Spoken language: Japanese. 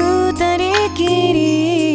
二人きり